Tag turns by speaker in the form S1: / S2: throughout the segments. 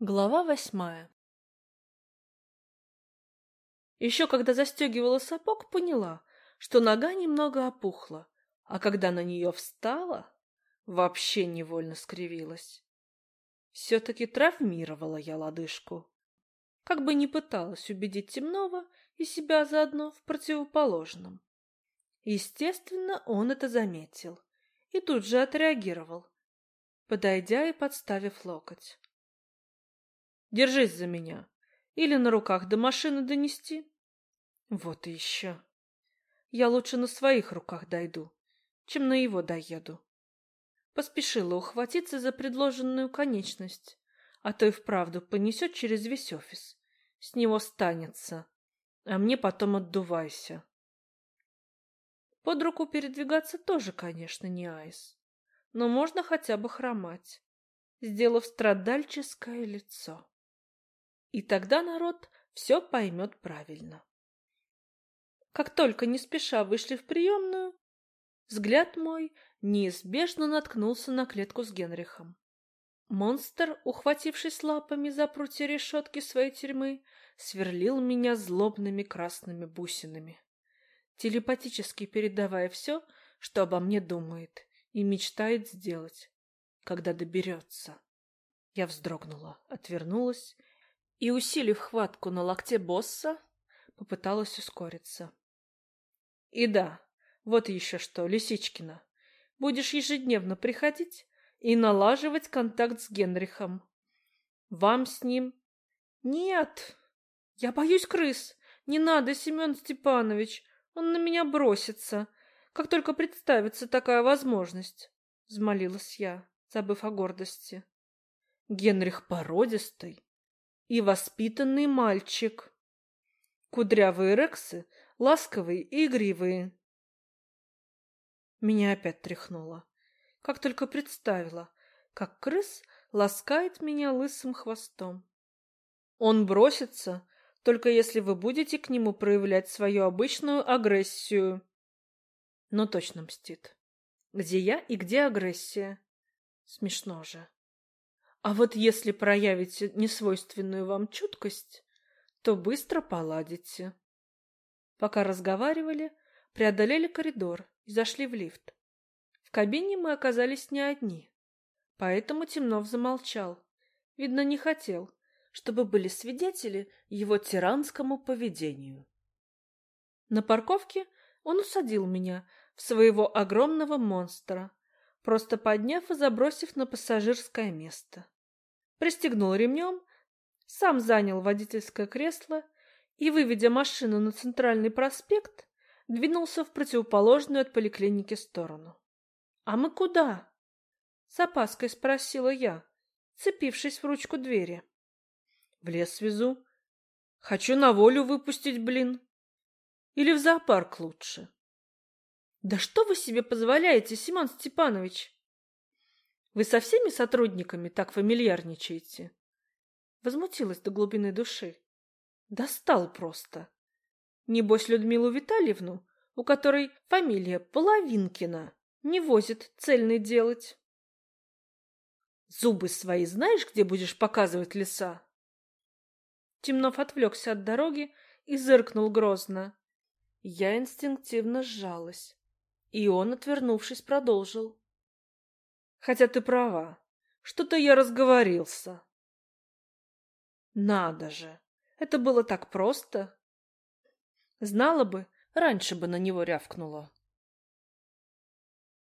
S1: Глава восьмая Еще когда застегивала сапог, поняла, что нога немного опухла, а когда на нее встала, вообще невольно скривилась. Все-таки травмировала я лодыжку. Как бы ни пыталась убедить Темнова и себя заодно в противоположном. Естественно, он это заметил и тут же отреагировал, подойдя и подставив локоть. Держись за меня. Или на руках до машины донести. Вот и еще. Я лучше на своих руках дойду, чем на его доеду. Поспешила ухватиться за предложенную конечность, а то и вправду понесет через весь офис. С него станется, а мне потом отдувайся. Под руку передвигаться тоже, конечно, не айс, но можно хотя бы хромать, сделав страдальческое лицо. И тогда народ все поймет правильно. Как только не спеша вышли в приемную, взгляд мой неизбежно наткнулся на клетку с Генрихом. Монстр, ухватившись лапами за прутья решетки своей тюрьмы, сверлил меня злобными красными бусинами, телепатически передавая все, что обо мне думает и мечтает сделать, когда доберется. Я вздрогнула, отвернулась и, усилив хватку на локте босса, попыталась ускориться. И да, вот еще что, Лисичкина, будешь ежедневно приходить и налаживать контакт с Генрихом. Вам с ним... Нет, я боюсь крыс. Не надо, Семен Степанович, он на меня бросится, как только представится такая возможность, — взмолилась я, забыв о гордости. Генрих породистый, и воспитанный мальчик. Кудрявые рексы, ласковые и игривые. Меня опять тряхнуло. Как только представила, как крыс ласкает меня лысым хвостом. Он бросится, только если вы будете к нему проявлять свою обычную агрессию. Но точно мстит. Где я и где агрессия? Смешно же. А вот если проявите несвойственную вам чуткость, то быстро поладите. Пока разговаривали, преодолели коридор и зашли в лифт. В кабине мы оказались не одни, поэтому Темнов замолчал. Видно, не хотел, чтобы были свидетели его тиранскому поведению. На парковке он усадил меня в своего огромного монстра, просто подняв и забросив на пассажирское место. Пристегнул ремнем, сам занял водительское кресло и, выведя машину на центральный проспект, двинулся в противоположную от поликлиники сторону. «А мы куда?» — с опаской спросила я, цепившись в ручку двери. «В лес везу. Хочу на волю выпустить, блин. Или в зоопарк лучше». Да что вы себе позволяете, Симон Степанович? Вы со всеми сотрудниками так фамильярничаете? Возмутилась до глубины души. Достал просто. Небось Людмилу Витальевну, у которой фамилия Половинкина, не возит цельный делать. Зубы свои знаешь, где будешь показывать леса? Темнов отвлекся от дороги и зыркнул грозно. Я инстинктивно сжалась. И он, отвернувшись, продолжил. Хотя ты права. Что-то я разговорился. Надо же. Это было так просто. Знала бы, раньше бы на него рявкнула.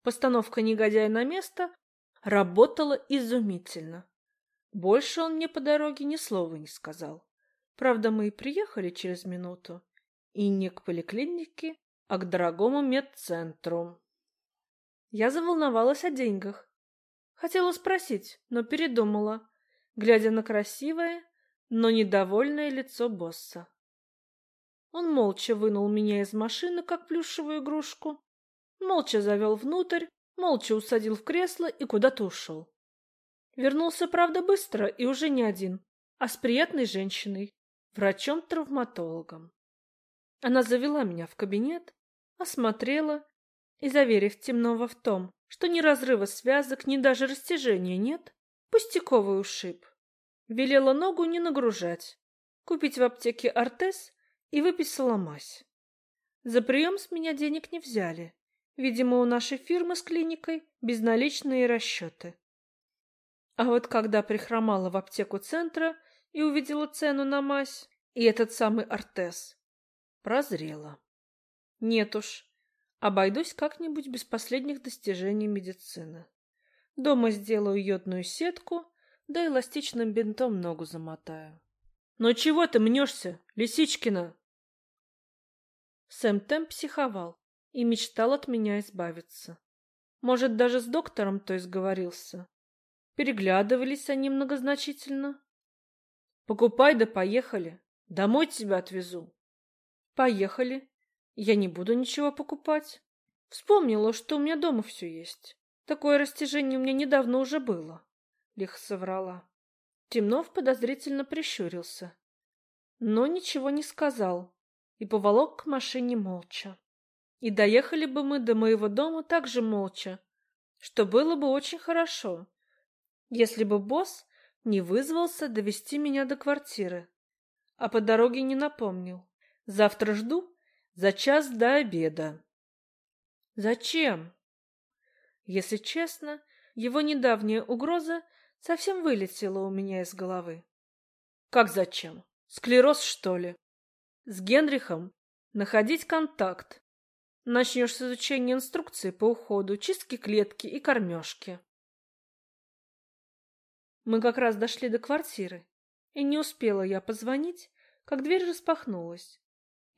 S1: Постановка негодяя на место работала изумительно. Больше он мне по дороге ни слова не сказал. Правда, мы и приехали через минуту. И не к поликлинике, а к дорогому медцентру. Я заволновалась о деньгах. Хотела спросить, но передумала, глядя на красивое, но недовольное лицо босса. Он молча вынул меня из машины, как плюшевую игрушку, молча завел внутрь, молча усадил в кресло и куда-то ушел. Вернулся, правда, быстро и уже не один, а с приятной женщиной, врачом-травматологом. Она завела меня в кабинет, осмотрела и, заверив Темного в том, что ни разрыва связок, ни даже растяжения нет, пустяковый ушиб, Велела ногу не нагружать, купить в аптеке артез и выписала мазь. За прием с меня денег не взяли. Видимо, у нашей фирмы с клиникой безналичные расчеты. А вот когда прихромала в аптеку центра и увидела цену на мазь и этот самый артез, прозрела. Нет уж, обойдусь как-нибудь без последних достижений медицины. Дома сделаю йодную сетку, да эластичным бинтом ногу замотаю. «Ну чего ты мнешься, Лисичкина?» Сэм Тэм психовал и мечтал от меня избавиться. Может, даже с доктором то изговорился. Переглядывались они многозначительно. «Покупай да поехали. Домой тебя отвезу». «Поехали. Я не буду ничего покупать. Вспомнила, что у меня дома все есть. Такое растяжение у меня недавно уже было», — лихо соврала. Темнов подозрительно прищурился, но ничего не сказал и поволок к машине молча. И доехали бы мы до моего дома также молча, что было бы очень хорошо, если бы босс не вызвался довести меня до квартиры, а по дороге не напомнил. Завтра жду за час до обеда. Зачем? Если честно, его недавняя угроза совсем вылетело у меня из головы. Как зачем? Склероз, что ли? С Генрихом находить контакт. Начнешь с изучения инструкции по уходу, чистки клетки и кормежки. Мы как раз дошли до квартиры, и не успела я позвонить, как дверь распахнулась,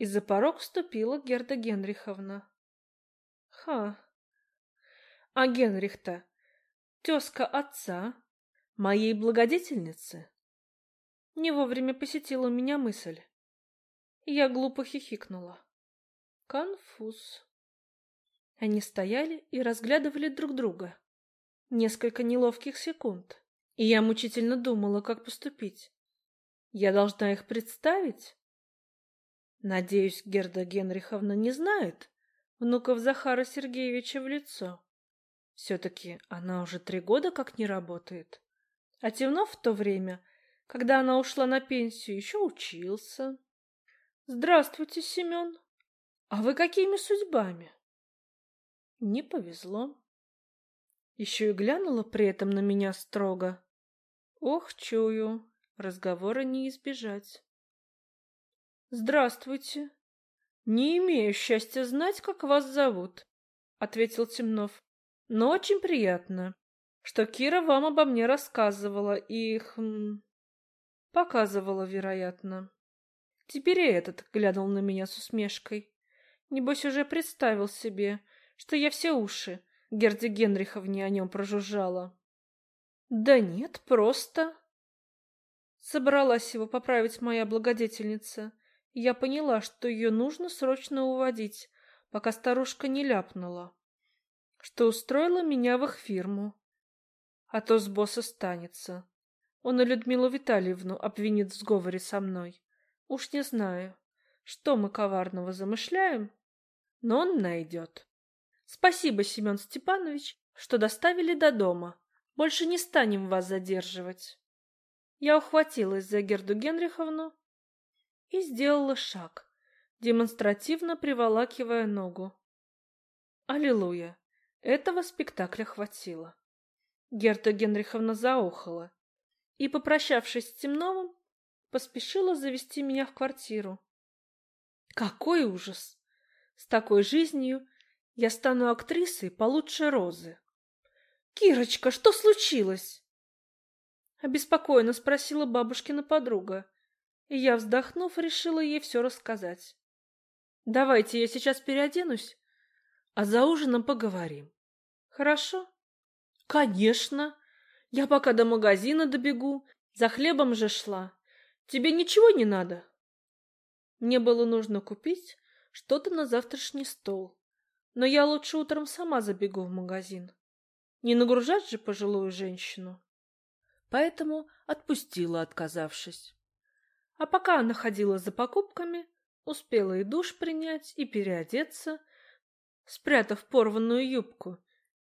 S1: и за порог вступила Герда Генриховна. Ха! А Генрих-то тезка отца Моей благодетельницы? Не вовремя посетила меня мысль. Я глупо хихикнула. Конфуз. Они стояли и разглядывали друг друга. Несколько неловких секунд. И я мучительно думала, как поступить. Я должна их представить? Надеюсь, Герда Генриховна не знает внуков Захара Сергеевича в лицо. Все-таки она уже три года как не работает. А Темнов в то время, когда она ушла на пенсию, еще учился. Здравствуйте, Семен. А вы какими судьбами? Не повезло. Еще и глянула при этом на меня строго. Ох, чую, разговора не избежать. Здравствуйте. Не имею счастья знать, как вас зовут, ответил Темнов. Но очень приятно что Кира вам обо мне рассказывала и... Хм, показывала, вероятно. Теперь и этот глянул на меня с усмешкой. Небось, уже представил себе, что я все уши Герде Генриховне о нем прожужжала. Да нет, просто... Собралась его поправить моя благодетельница. Я поняла, что ее нужно срочно уводить, пока старушка не ляпнула, что устроила меня в их фирму а то с босса станется. Он и Людмилу Витальевну обвинит в сговоре со мной. Уж не знаю, что мы коварного замышляем, но он найдет. Спасибо, Семен Степанович, что доставили до дома. Больше не станем вас задерживать. Я ухватилась за Герду Генриховну и сделала шаг, демонстративно приволакивая ногу. Аллилуйя! Этого спектакля хватило. Герта Генриховна заохала и, попрощавшись с Темновым, поспешила завести меня в квартиру. Какой ужас! С такой жизнью я стану актрисой получше Розы. Кирочка, что случилось? Обеспокоенно спросила бабушкина подруга, и я, вздохнув, решила ей все рассказать. Давайте я сейчас переоденусь, а за ужином поговорим. Хорошо? Конечно. Я пока до магазина добегу. За хлебом же шла. Тебе ничего не надо? Мне было нужно купить что-то на завтрашний стол. Но я лучше утром сама забегу в магазин. Не нагружать же пожилую женщину. Поэтому отпустила, отказавшись. А пока она ходила за покупками, успела и душ принять, и переодеться, спрятав порванную юбку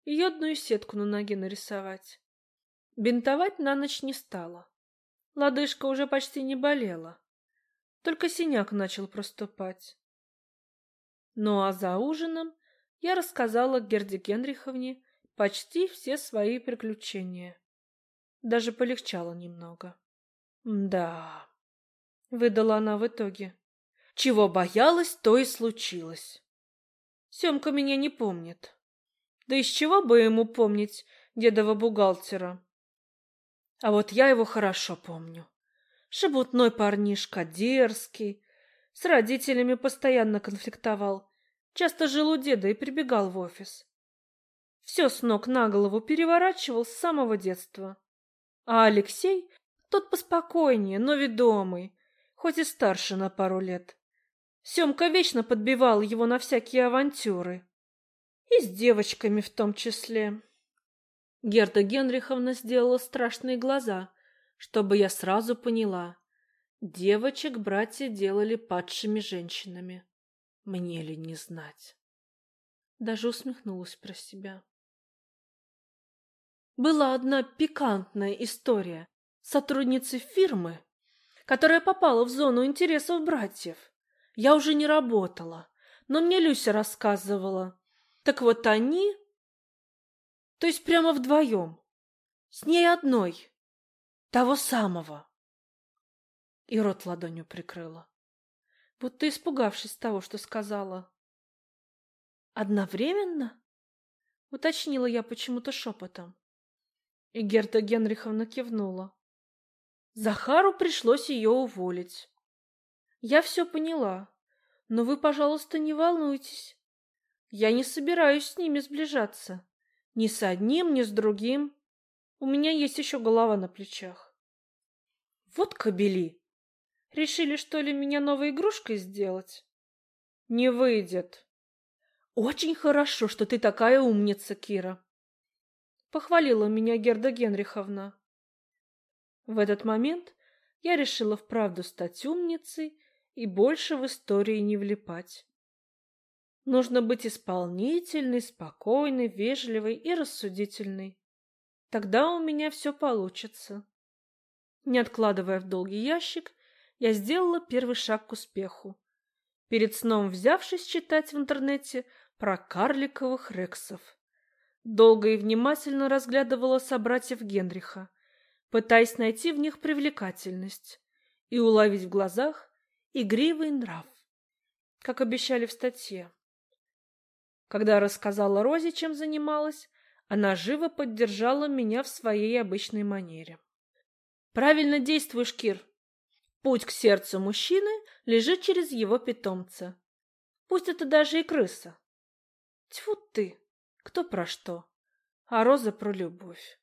S1: и йодную сетку на ноге нарисовать. Бинтовать на ночь не стала. Лодыжка уже почти не болела. Только синяк начал проступать. Ну а за ужином я рассказала Герде Генриховне почти все свои приключения. Даже полегчало немного. Да, выдала она в итоге. Чего боялась, то и случилось. Семка меня не помнит. Да из чего бы ему помнить дедова бухгалтера? А вот я его хорошо помню. Шебутной парнишка, дерзкий, с родителями постоянно конфликтовал, часто жил у деда и прибегал в офис. Все с ног на голову переворачивал с самого детства. А Алексей, тот поспокойнее, но ведомый, хоть и старше на пару лет. Семка вечно подбивал его на всякие авантюры. И с девочками в том числе. Герда Генриховна сделала страшные глаза, чтобы я сразу поняла. Девочек братья делали падшими женщинами. Мне ли не знать? Даже усмехнулась про себя. Была одна пикантная история сотрудницы фирмы, которая попала в зону интересов братьев. Я уже не работала, но мне Люся рассказывала. Так вот они... То есть прямо вдвоем. С ней одной. Того самого. И рот ладонью прикрыла, будто испугавшись того, что сказала. «Одновременно?» — уточнила я почему-то шепотом. И Герта Генриховна кивнула. Захару пришлось ее уволить. Я все поняла, но вы, пожалуйста, не волнуйтесь. Я не собираюсь с ними сближаться. Ни с одним, ни с другим. У меня есть еще голова на плечах. Вот кобели! Решили, что ли, меня новой игрушкой сделать? Не выйдет. Очень хорошо, что ты такая умница, Кира. Похвалила меня Герда Генриховна. В этот момент я решила вправду стать умницей и больше в истории не влипать. Нужно быть исполнительной, спокойной, вежливой и рассудительной. Тогда у меня все получится. Не откладывая в долгий ящик, я сделала первый шаг к успеху. Перед сном взявшись читать в интернете про карликовых рексов. Долго и внимательно разглядывала собратьев Генриха, пытаясь найти в них привлекательность и уловить в глазах игривый нрав, как обещали в статье. Когда рассказала Розе, чем занималась, она живо поддержала меня в своей обычной манере. Правильно действуешь, Кир. Путь к сердцу мужчины лежит через его питомца. Пусть это даже и крыса. Тьфу ты, кто про что, а Роза про любовь.